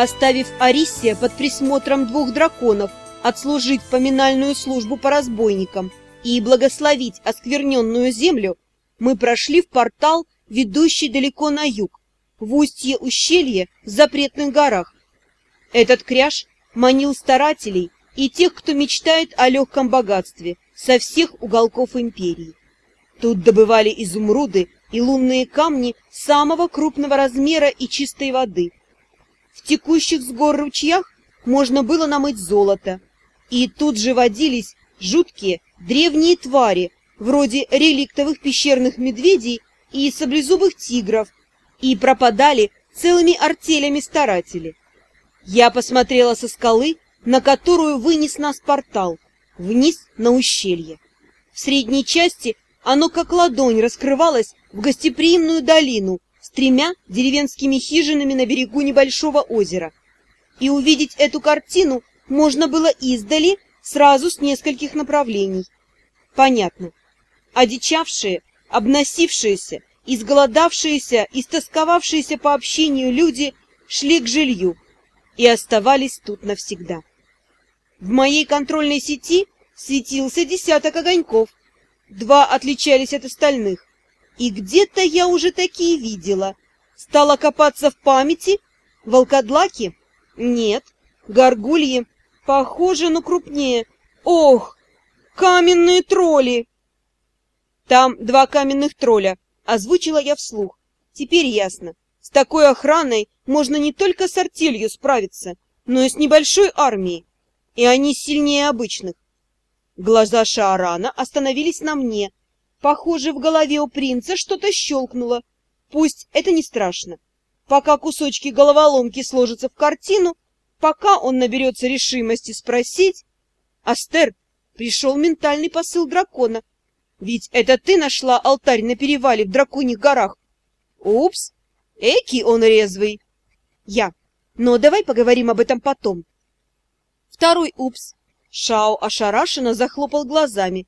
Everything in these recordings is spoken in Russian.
Оставив Арисия под присмотром двух драконов, отслужить поминальную службу по разбойникам и благословить оскверненную землю, мы прошли в портал, ведущий далеко на юг, в устье ущелья в запретных горах. Этот кряж манил старателей и тех, кто мечтает о легком богатстве со всех уголков империи. Тут добывали изумруды и лунные камни самого крупного размера и чистой воды. В текущих с гор ручьях можно было намыть золото, и тут же водились жуткие древние твари, вроде реликтовых пещерных медведей и саблезубых тигров, и пропадали целыми артелями старатели. Я посмотрела со скалы, на которую вынес нас портал, вниз на ущелье. В средней части оно как ладонь раскрывалось в гостеприимную долину с тремя деревенскими хижинами на берегу небольшого озера. И увидеть эту картину можно было издали сразу с нескольких направлений. Понятно. Одичавшие, обносившиеся, изголодавшиеся, истосковавшиеся по общению люди шли к жилью и оставались тут навсегда. В моей контрольной сети светился десяток огоньков. Два отличались от остальных. И где-то я уже такие видела. Стала копаться в памяти. Волкодлаки? Нет. Горгульи? Похоже, но крупнее. Ох, каменные тролли! Там два каменных тролля, озвучила я вслух. Теперь ясно. С такой охраной можно не только с артелью справиться, но и с небольшой армией. И они сильнее обычных. Глаза Шаарана остановились на мне. Похоже, в голове у принца что-то щелкнуло. Пусть это не страшно. Пока кусочки головоломки сложатся в картину, Пока он наберется решимости спросить... Астер, пришел ментальный посыл дракона. Ведь это ты нашла алтарь на перевале в Драконьих горах. Упс, эки он резвый. Я. Но давай поговорим об этом потом. Второй упс. Шао ошарашенно захлопал глазами.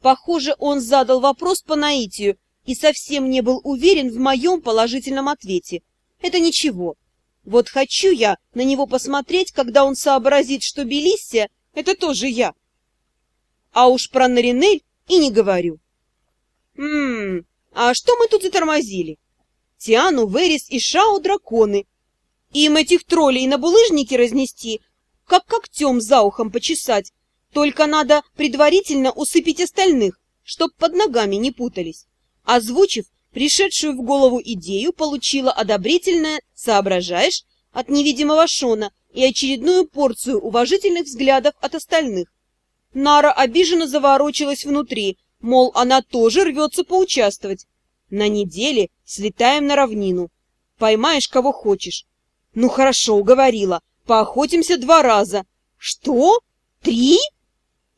Похоже, он задал вопрос по наитию и совсем не был уверен в моем положительном ответе. Это ничего. Вот хочу я на него посмотреть, когда он сообразит, что Белиссия — это тоже я. А уж про Наринель и не говорю. Ммм, а что мы тут затормозили? Тиану, Верис и Шао — драконы. Им этих троллей на булыжники разнести, как когтем за ухом почесать. Только надо предварительно усыпить остальных, чтоб под ногами не путались. Озвучив пришедшую в голову идею получила одобрительное «соображаешь» от невидимого Шона и очередную порцию уважительных взглядов от остальных. Нара обиженно заворочилась внутри, мол, она тоже рвется поучаствовать. На неделе слетаем на равнину. Поймаешь, кого хочешь. Ну хорошо, уговорила. Поохотимся два раза. Что? Три?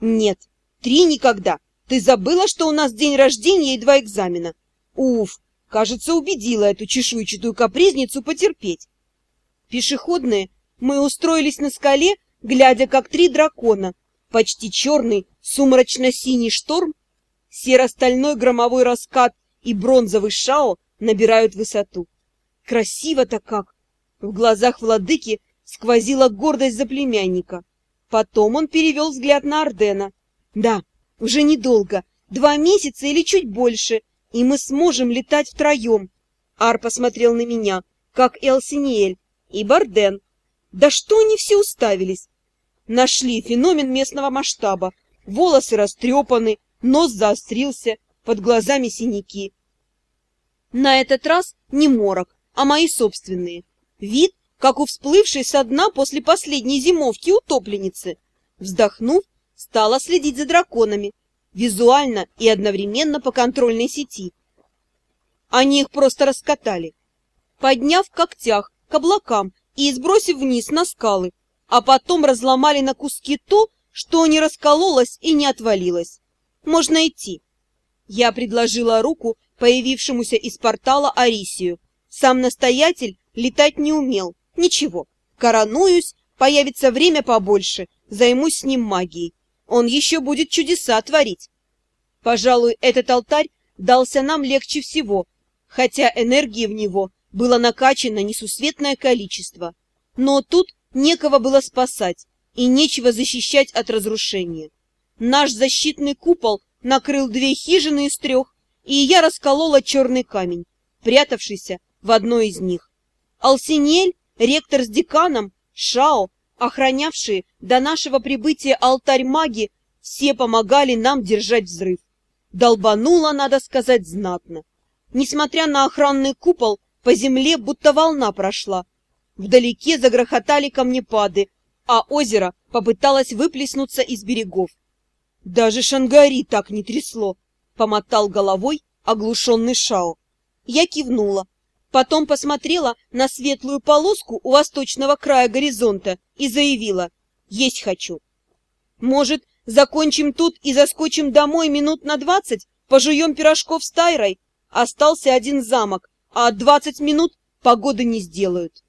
Нет, три никогда. Ты забыла, что у нас день рождения и два экзамена. Уф, кажется, убедила эту чешуйчатую капризницу потерпеть. Пешеходные мы устроились на скале, глядя, как три дракона, почти черный, сумрачно-синий шторм, серо-стальной громовой раскат и бронзовый шао набирают высоту. Красиво-то как! В глазах владыки сквозила гордость за племянника. Потом он перевел взгляд на Ордена. Да, уже недолго, два месяца или чуть больше, и мы сможем летать втроем. Ар посмотрел на меня, как Элсиниэль и Барден. Да что они все уставились? Нашли феномен местного масштаба. Волосы растрепаны, нос заострился, под глазами синяки. На этот раз не морок, а мои собственные. Вид, как у всплывшей со дна после последней зимовки утопленницы. Вздохнув, стала следить за драконами, визуально и одновременно по контрольной сети. Они их просто раскатали, подняв в когтях к облакам и сбросив вниз на скалы, а потом разломали на куски то, что не раскололось и не отвалилось. Можно идти. Я предложила руку появившемуся из портала Арисию. Сам настоятель летать не умел. Ничего, коронуюсь, появится время побольше, займусь с ним магией. Он еще будет чудеса творить. Пожалуй, этот алтарь дался нам легче всего, хотя энергии в него было накачано несусветное количество. Но тут некого было спасать и нечего защищать от разрушения. Наш защитный купол накрыл две хижины из трех, и я расколола черный камень, прятавшийся в одной из них. Алсинель, ректор с деканом, Шао, охранявшие до нашего прибытия алтарь маги, все помогали нам держать взрыв. Долбануло, надо сказать, знатно. Несмотря на охранный купол, по земле будто волна прошла. Вдалеке загрохотали камнепады, а озеро попыталось выплеснуться из берегов. Даже Шангари так не трясло, помотал головой оглушенный Шао. Я кивнула, потом посмотрела на светлую полоску у восточного края горизонта и заявила «Есть хочу». «Может, закончим тут и заскочим домой минут на двадцать, пожуем пирожков с Тайрой? Остался один замок, а двадцать минут погоды не сделают».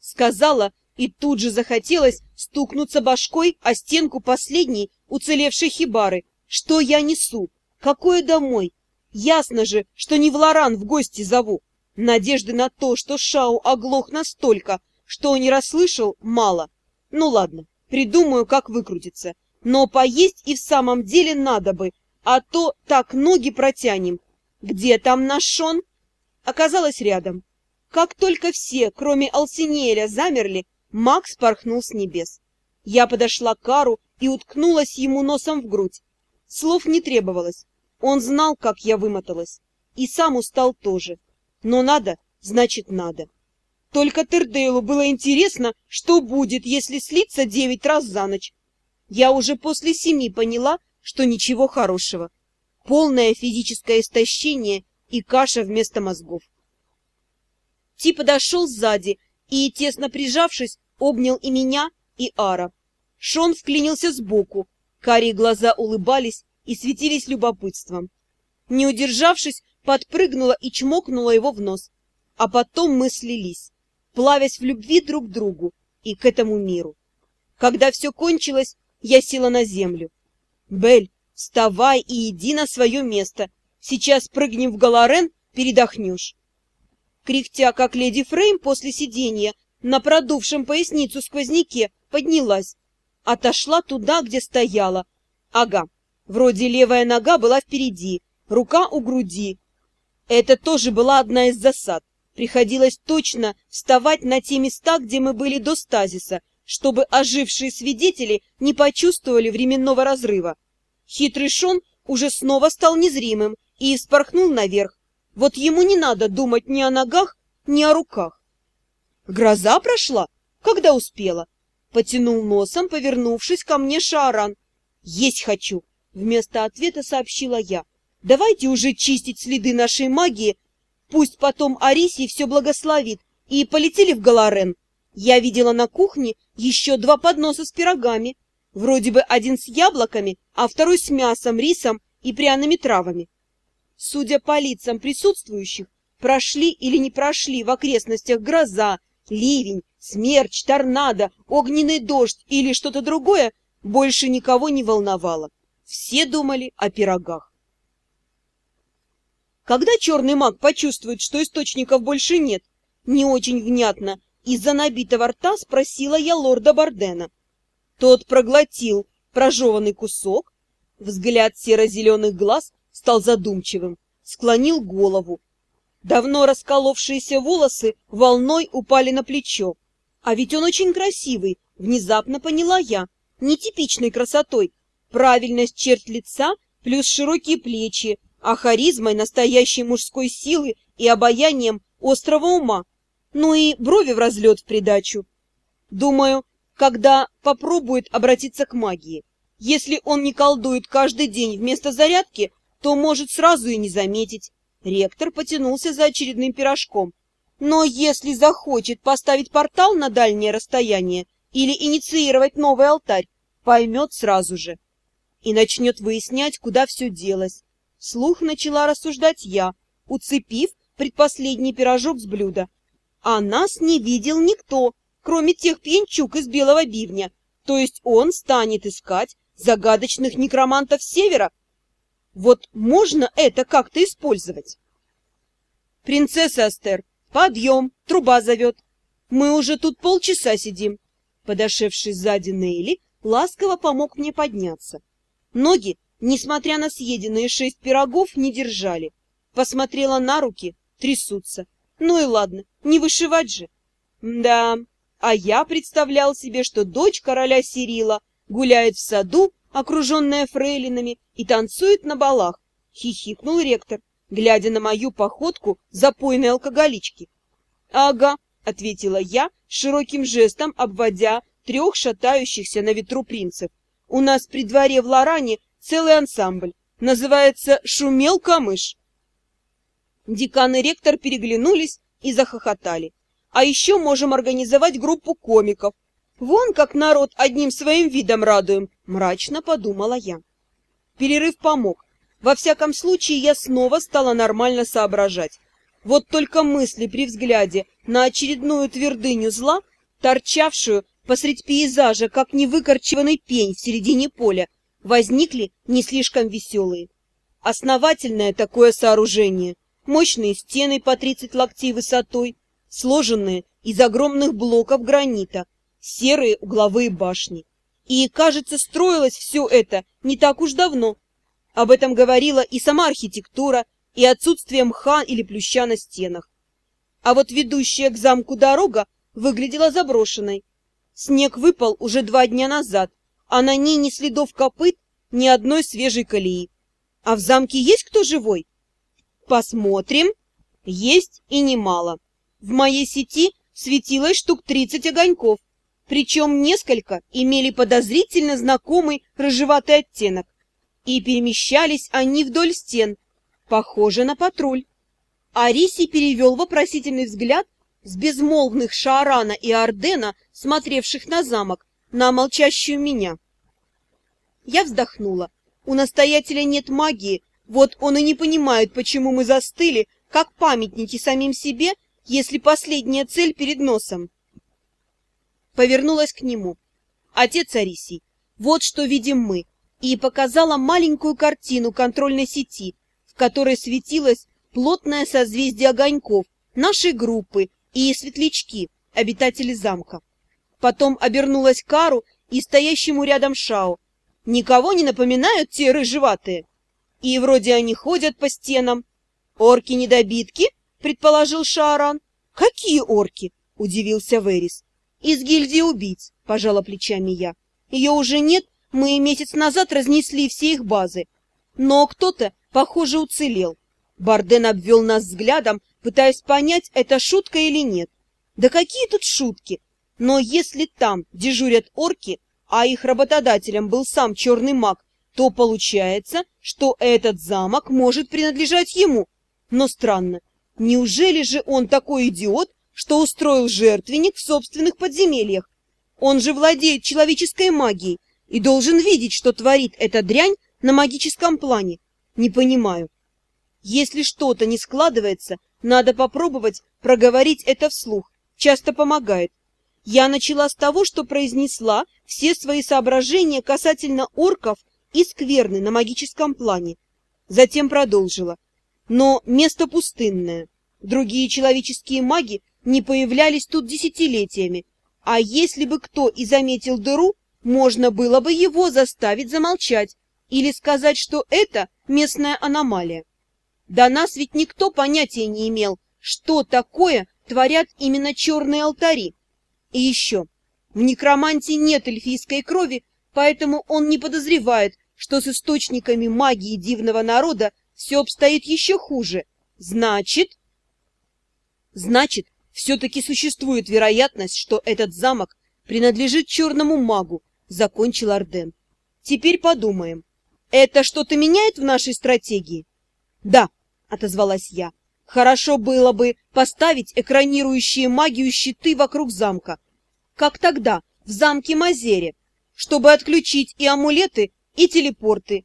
Сказала, и тут же захотелось стукнуться башкой о стенку последней уцелевшей хибары. Что я несу? Какое домой? Ясно же, что не в Лоран в гости зову. Надежды на то, что Шау оглох настолько, что он не расслышал, мало. Ну ладно, придумаю, как выкрутиться. Но поесть и в самом деле надо бы, а то так ноги протянем. Где там наш Шон? Оказалось рядом. Как только все, кроме Алсинеля, замерли, Макс порхнул с небес. Я подошла к Кару и уткнулась ему носом в грудь. Слов не требовалось. Он знал, как я вымоталась. И сам устал тоже. Но надо, значит надо. Только Тердейлу было интересно, что будет, если слиться девять раз за ночь. Я уже после семи поняла, что ничего хорошего. Полное физическое истощение и каша вместо мозгов. Ти подошел сзади и, тесно прижавшись, обнял и меня, и Ара. Шон вклинился сбоку, карие глаза улыбались и светились любопытством. Не удержавшись, подпрыгнула и чмокнула его в нос. А потом мы слились, плавясь в любви друг к другу и к этому миру. Когда все кончилось, я села на землю. «Бель, вставай и иди на свое место. Сейчас прыгнем в Галарен, передохнешь» кряхтя, как леди Фрейм после сидения на продувшем поясницу сквозняке, поднялась. Отошла туда, где стояла. Ага, вроде левая нога была впереди, рука у груди. Это тоже была одна из засад. Приходилось точно вставать на те места, где мы были до стазиса, чтобы ожившие свидетели не почувствовали временного разрыва. Хитрый Шон уже снова стал незримым и испорхнул наверх, вот ему не надо думать ни о ногах, ни о руках. Гроза прошла, когда успела. Потянул носом, повернувшись ко мне Шааран. Есть хочу, вместо ответа сообщила я. Давайте уже чистить следы нашей магии. Пусть потом Арисий все благословит. И полетели в Галарен. Я видела на кухне еще два подноса с пирогами. Вроде бы один с яблоками, а второй с мясом, рисом и пряными травами. Судя по лицам присутствующих, прошли или не прошли в окрестностях гроза, ливень, смерч, торнадо, огненный дождь или что-то другое, больше никого не волновало. Все думали о пирогах. Когда черный маг почувствует, что источников больше нет, не очень внятно, из-за набитого рта спросила я лорда Бардена. Тот проглотил прожеванный кусок, взгляд серо-зеленых глаз стал задумчивым, склонил голову. Давно расколовшиеся волосы волной упали на плечо. А ведь он очень красивый, внезапно поняла я, нетипичной красотой. Правильность черт лица плюс широкие плечи, а харизмой настоящей мужской силы и обаянием острого ума. Ну и брови в разлет в придачу. Думаю, когда попробует обратиться к магии. Если он не колдует каждый день вместо зарядки, то может сразу и не заметить. Ректор потянулся за очередным пирожком. Но если захочет поставить портал на дальнее расстояние или инициировать новый алтарь, поймет сразу же. И начнет выяснять, куда все делось. Слух начала рассуждать я, уцепив предпоследний пирожок с блюда. А нас не видел никто, кроме тех пьянчук из белого бивня. То есть он станет искать загадочных некромантов севера, вот можно это как-то использовать? Принцесса Астер, подъем, труба зовет. Мы уже тут полчаса сидим. Подошедший сзади Нейли ласково помог мне подняться. Ноги, несмотря на съеденные шесть пирогов, не держали. Посмотрела на руки, трясутся. Ну и ладно, не вышивать же. Да, а я представлял себе, что дочь короля Сирила гуляет в саду, окруженная фрейлинами, и танцует на балах. Хихикнул ректор, глядя на мою походку запойной алкоголички. «Ага», — ответила я, широким жестом обводя трех шатающихся на ветру принцев. «У нас при дворе в Лоране целый ансамбль. Называется «Шумел камыш». Декан и ректор переглянулись и захохотали. А еще можем организовать группу комиков. Вон как народ одним своим видом радуем, мрачно подумала я. Перерыв помог. Во всяком случае, я снова стала нормально соображать. Вот только мысли при взгляде на очередную твердыню зла, торчавшую посредь пейзажа, как невыкорчеванный пень в середине поля, возникли не слишком веселые. Основательное такое сооружение, мощные стены по 30 локтей высотой, сложенные из огромных блоков гранита, серые угловые башни. И, кажется, строилось все это не так уж давно. Об этом говорила и сама архитектура, и отсутствие мха или плюща на стенах. А вот ведущая к замку дорога выглядела заброшенной. Снег выпал уже два дня назад, а на ней ни следов копыт, ни одной свежей колеи. А в замке есть кто живой? Посмотрим. Есть и немало. В моей сети светилось штук 30 огоньков, причем несколько имели подозрительно знакомый рыжеватый оттенок. И перемещались они вдоль стен, похоже на патруль. Ариси перевел вопросительный взгляд с безмолвных Шаарана и Ардена, смотревших на замок, на молчащую меня. Я вздохнула. У настоятеля нет магии, вот он и не понимает, почему мы застыли, как памятники самим себе, если последняя цель перед носом. Повернулась к нему. Отец Арисий, вот что видим мы, и показала маленькую картину контрольной сети, в которой светилось плотное созвездие огоньков нашей группы и светлячки, обитатели замка. Потом обернулась Кару и стоящему рядом Шао. Никого не напоминают те рыжеватые? И вроде они ходят по стенам. Орки-недобитки? предположил Шааран. Какие орки? удивился Верис. Из гильдии убийц, пожала плечами я. Ее уже нет, мы месяц назад разнесли все их базы. Но кто-то, похоже, уцелел. Барден обвел нас взглядом, пытаясь понять, это шутка или нет. Да какие тут шутки? Но если там дежурят орки, а их работодателем был сам черный маг, то получается, что этот замок может принадлежать ему. Но странно, неужели же он такой идиот, что устроил жертвенник в собственных подземельях? Он же владеет человеческой магией и должен видеть, что творит эта дрянь на магическом плане. Не понимаю. Если что-то не складывается, надо попробовать проговорить это вслух. Часто помогает. Я начала с того, что произнесла все свои соображения касательно орков и скверны на магическом плане. Затем продолжила. Но место пустынное. Другие человеческие маги не появлялись тут десятилетиями. А если бы кто и заметил дыру, можно было бы его заставить замолчать или сказать, что это местная аномалия. До нас ведь никто понятия не имел, что такое творят именно черные алтари. И еще, в некромантии нет эльфийской крови, поэтому он не подозревает, что с источниками магии дивного народа все обстоит еще хуже. Значит... Значит, все-таки существует вероятность, что этот замок принадлежит черному магу, закончил Арден. Теперь подумаем. Это что-то меняет в нашей стратегии? Да, отозвалась я. Хорошо было бы поставить экранирующие магию щиты вокруг замка, как тогда в замке Мазере, чтобы отключить и амулеты, и телепорты.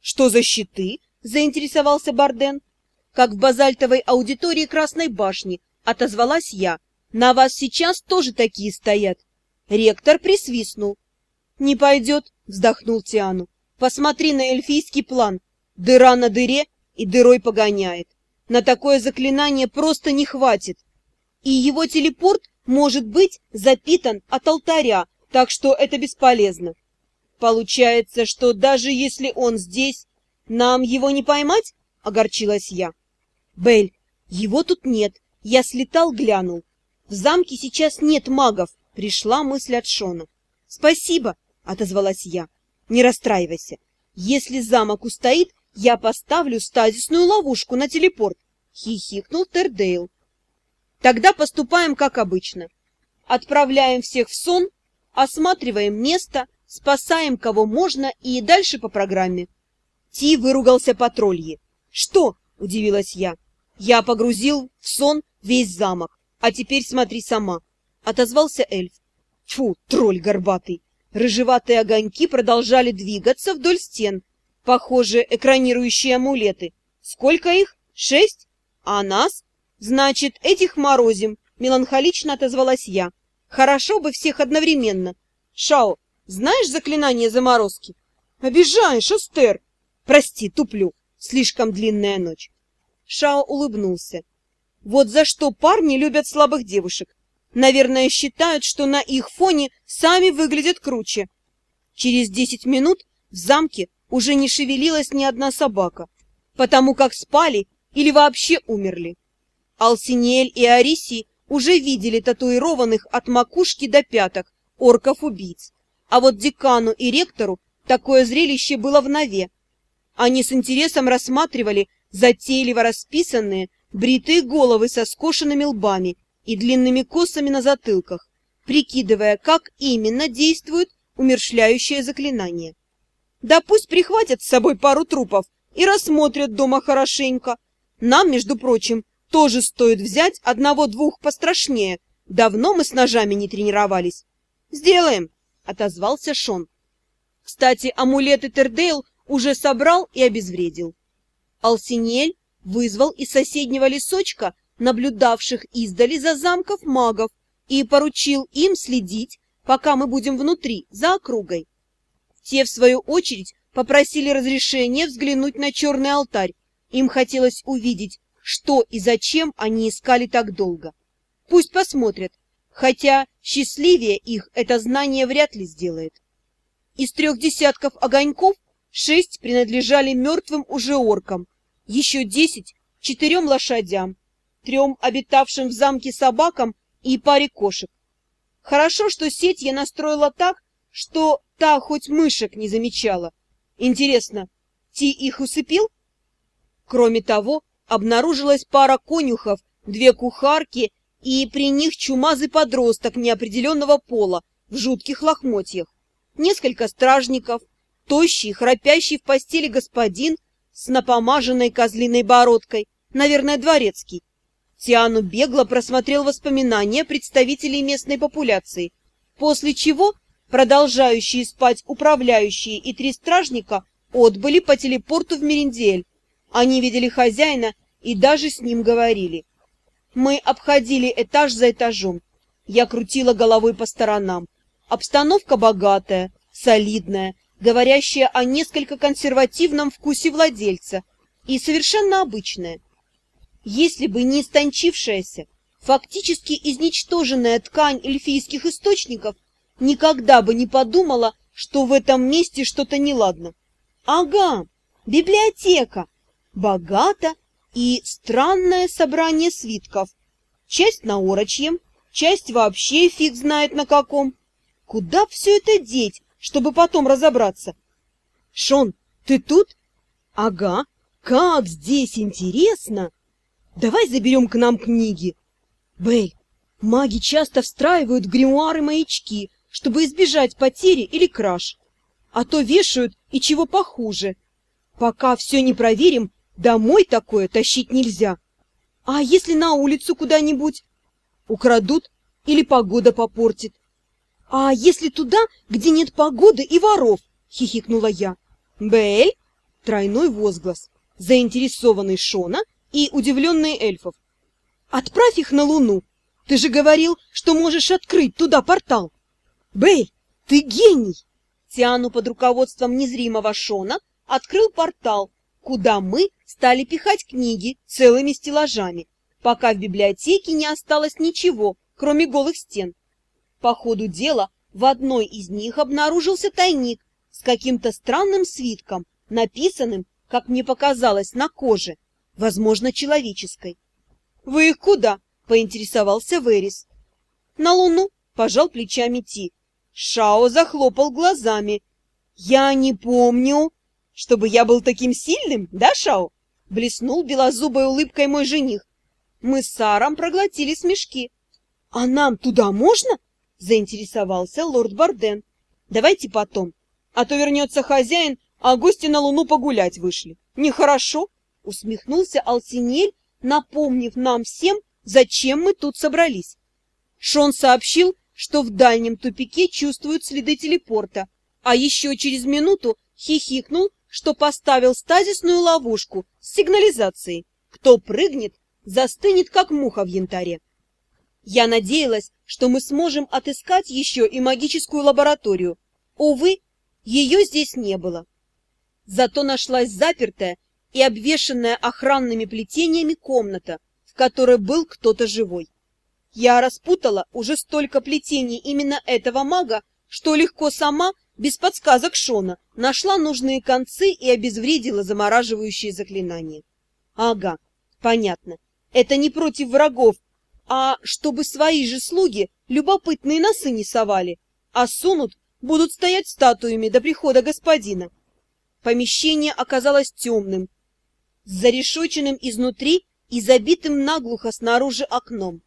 Что за щиты? заинтересовался Барден. Как в базальтовой аудитории Красной башни, отозвалась я. На вас сейчас тоже такие стоят. Ректор присвистнул. Не пойдет, вздохнул Тиану. Посмотри на эльфийский план. Дыра на дыре и дырой погоняет. На такое заклинание просто не хватит. И его телепорт может быть запитан от алтаря, так что это бесполезно. Получается, что даже если он здесь, нам его не поймать? Огорчилась я. Бель, его тут нет. Я слетал, глянул. В замке сейчас нет магов, пришла мысль от Шона. Спасибо, отозвалась я. Не расстраивайся. Если замок устоит, я поставлю стазисную ловушку на телепорт. Хихикнул Тердейл. Тогда поступаем как обычно. Отправляем всех в сон, осматриваем место, спасаем кого можно и дальше по программе. Ти выругался по троллье. «Что?» — удивилась я. «Я погрузил в сон весь замок, а теперь смотри сама», — отозвался эльф. Фу, тролль горбатый! Рыжеватые огоньки продолжали двигаться вдоль стен. Похоже, экранирующие амулеты. Сколько их? Шесть? А нас? Значит, этих морозим, меланхолично отозвалась я. Хорошо бы всех одновременно. Шао, знаешь заклинание заморозки? Обижаешь, Эстер. Прости, туплю. Слишком длинная ночь. Шао улыбнулся. Вот за что парни любят слабых девушек. Наверное, считают, что на их фоне сами выглядят круче. Через десять минут в замке уже не шевелилась ни одна собака, потому как спали или вообще умерли. Алсиниэль и Ариси уже видели татуированных от макушки до пяток орков-убийц, а вот декану и ректору такое зрелище было в нове. Они с интересом рассматривали затейливо расписанные бритые головы со скошенными лбами и длинными косами на затылках, прикидывая, как именно действует умершляющее заклинание. Да пусть прихватят с собой пару трупов и рассмотрят дома хорошенько. Нам, между прочим, тоже стоит взять одного-двух пострашнее. Давно мы с ножами не тренировались. Сделаем, отозвался Шон. Кстати, амулеты Тердейл уже собрал и обезвредил. Алсинель вызвал из соседнего лесочка наблюдавших издали за замков магов, и поручил им следить, пока мы будем внутри, за округой. Те, в свою очередь, попросили разрешения взглянуть на черный алтарь. Им хотелось увидеть, что и зачем они искали так долго. Пусть посмотрят, хотя счастливее их это знание вряд ли сделает. Из трех десятков огоньков шесть принадлежали мертвым уже оркам, еще десять — четырем лошадям, трем обитавшим в замке собакам и паре кошек. Хорошо, что сеть я настроила так, что та хоть мышек не замечала. Интересно, Ти их усыпил? Кроме того, обнаружилась пара конюхов, две кухарки и при них чумазый подросток неопределенного пола в жутких лохмотьях. Несколько стражников, тощий, храпящий в постели господин с напомаженной козлиной бородкой, наверное, дворецкий, Тиану бегло просмотрел воспоминания представителей местной популяции, после чего продолжающие спать управляющие и три стражника отбыли по телепорту в Мериндель. Они видели хозяина и даже с ним говорили. Мы обходили этаж за этажом. Я крутила головой по сторонам. Обстановка богатая, солидная, говорящая о несколько консервативном вкусе владельца и совершенно обычная. Если бы не истончившаяся, фактически изничтоженная ткань эльфийских источников, никогда бы не подумала, что в этом месте что-то неладно. Ага, библиотека. Богато и странное собрание свитков. Часть на орочьем, часть вообще фиг знает на каком. Куда все это деть, чтобы потом разобраться? Шон, ты тут? Ага, как здесь интересно! Давай заберем к нам книги. Бэй, маги часто встраивают в гримуары маячки, чтобы избежать потери или краж. А то вешают и чего похуже. Пока все не проверим, домой такое тащить нельзя. А если на улицу куда-нибудь? Украдут или погода попортит. А если туда, где нет погоды и воров? Хихикнула я. Бэль? Тройной возглас. Заинтересованный Шона и удивленные эльфов. «Отправь их на Луну! Ты же говорил, что можешь открыть туда портал!» «Бэй, ты гений!» Тиану под руководством незримого Шона открыл портал, куда мы стали пихать книги целыми стеллажами, пока в библиотеке не осталось ничего, кроме голых стен. По ходу дела в одной из них обнаружился тайник с каким-то странным свитком, написанным, как мне показалось, на коже, возможно, человеческой. — Вы их куда? — поинтересовался Верис. — На Луну, — пожал плечами Ти. Шао захлопал глазами. — Я не помню. Чтобы я был таким сильным, да, Шао? Блеснул белозубой улыбкой мой жених. Мы с Саром проглотили смешки. — А нам туда можно? — заинтересовался лорд Барден. — Давайте потом. А то вернется хозяин, а гости на Луну погулять вышли. Нехорошо, — усмехнулся Алсинель, напомнив нам всем, зачем мы тут собрались. Шон сообщил, что в дальнем тупике чувствуют следы телепорта, а еще через минуту хихикнул, что поставил стазисную ловушку с сигнализацией. Кто прыгнет, застынет, как муха в янтаре. Я надеялась, что мы сможем отыскать еще и магическую лабораторию. Увы, ее здесь не было. Зато нашлась запертая и обвешанная охранными плетениями комната, в которой был кто-то живой. Я распутала уже столько плетений именно этого мага, что легко сама, без подсказок Шона, нашла нужные концы и обезвредила замораживающие заклинания. Ага, понятно. Это не против врагов, а чтобы свои же слуги любопытные носы не совали, а сунут, будут стоять статуями до прихода господина. Помещение оказалось темным, зарешоченным изнутри и забитым наглухо снаружи окном.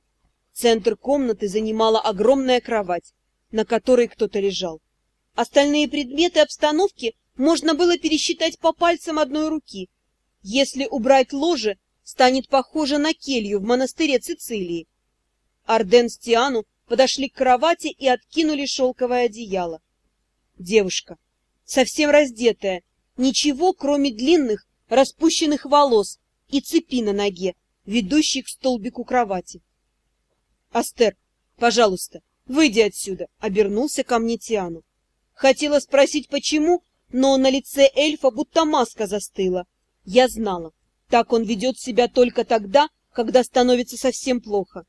Центр комнаты занимала огромная кровать, на которой кто-то лежал. Остальные предметы обстановки можно было пересчитать по пальцам одной руки. Если убрать ложе, станет похоже на келью в монастыре Цицилии. Арден с Тиану подошли к кровати и откинули шелковое одеяло. Девушка, совсем раздетая, ничего, кроме длинных, распущенных волос и цепи на ноге, ведущей к столбику кровати. «Астер, пожалуйста, выйди отсюда!» — обернулся ко мне Тиану. Хотела спросить, почему, но на лице эльфа будто маска застыла. Я знала, так он ведет себя только тогда, когда становится совсем плохо.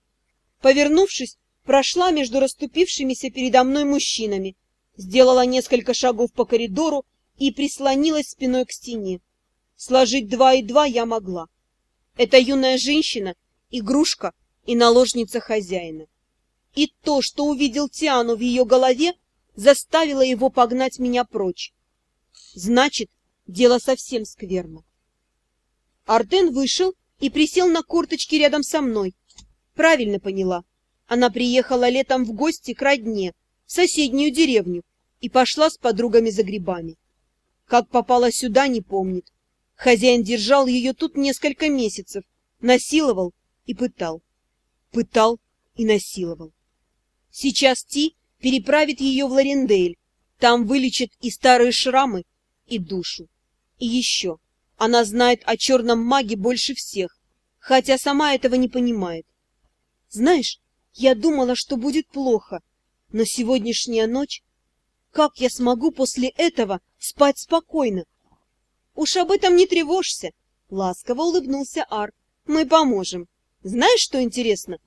Повернувшись, прошла между расступившимися передо мной мужчинами, сделала несколько шагов по коридору и прислонилась спиной к стене. Сложить два и два я могла. Эта юная женщина — игрушка, и наложница хозяина. И то, что увидел Тиану в ее голове, заставило его погнать меня прочь. Значит, дело совсем скверно. Артен вышел и присел на корточки рядом со мной. Правильно поняла. Она приехала летом в гости к родне, в соседнюю деревню, и пошла с подругами за грибами. Как попала сюда, не помнит. Хозяин держал ее тут несколько месяцев, насиловал и пытал пытал и насиловал. Сейчас Ти переправит ее в Ларендель, там вылечит и старые шрамы, и душу. И еще, она знает о черном маге больше всех, хотя сама этого не понимает. Знаешь, я думала, что будет плохо, но сегодняшняя ночь... Как я смогу после этого спать спокойно? Уж об этом не тревожься, — ласково улыбнулся Ар. Мы поможем. Знаешь, что интересно?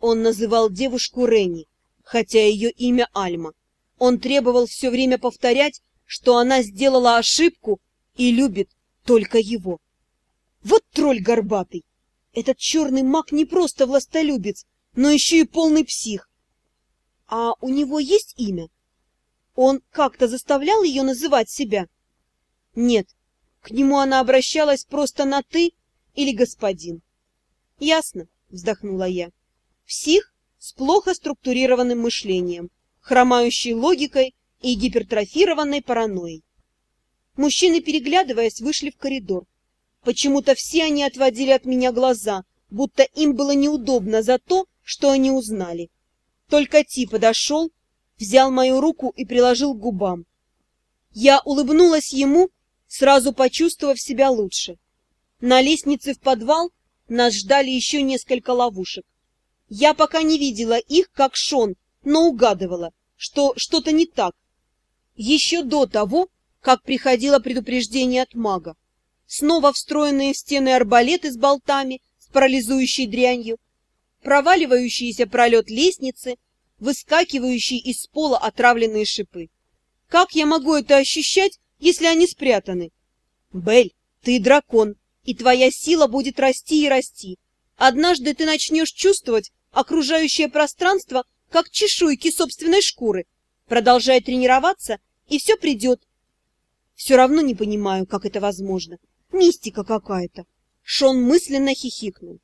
Он называл девушку Ренни, хотя ее имя Альма. Он требовал все время повторять, что она сделала ошибку и любит только его. Вот тролль горбатый! Этот черный маг не просто властолюбец, но еще и полный псих. А у него есть имя? Он как-то заставлял ее называть себя? Нет, к нему она обращалась просто на «ты» или «господин». Ясно, вздохнула я. Псих с плохо структурированным мышлением, хромающей логикой и гипертрофированной паранойей. Мужчины, переглядываясь, вышли в коридор. Почему-то все они отводили от меня глаза, будто им было неудобно за то, что они узнали. Только Ти подошел, взял мою руку и приложил к губам. Я улыбнулась ему, сразу почувствовав себя лучше. На лестнице в подвал нас ждали еще несколько ловушек. Я пока не видела их, как Шон, но угадывала, что что-то не так. Еще до того, как приходило предупреждение от мага. Снова встроенные в стены арбалеты с болтами, с парализующей дрянью. проваливающийся пролет лестницы, выскакивающие из пола отравленные шипы. Как я могу это ощущать, если они спрятаны? Бель, ты дракон, и твоя сила будет расти и расти. Однажды ты начнешь чувствовать окружающее пространство, как чешуйки собственной шкуры. Продолжай тренироваться, и все придет. Все равно не понимаю, как это возможно. Мистика какая-то. Шон мысленно хихикнул.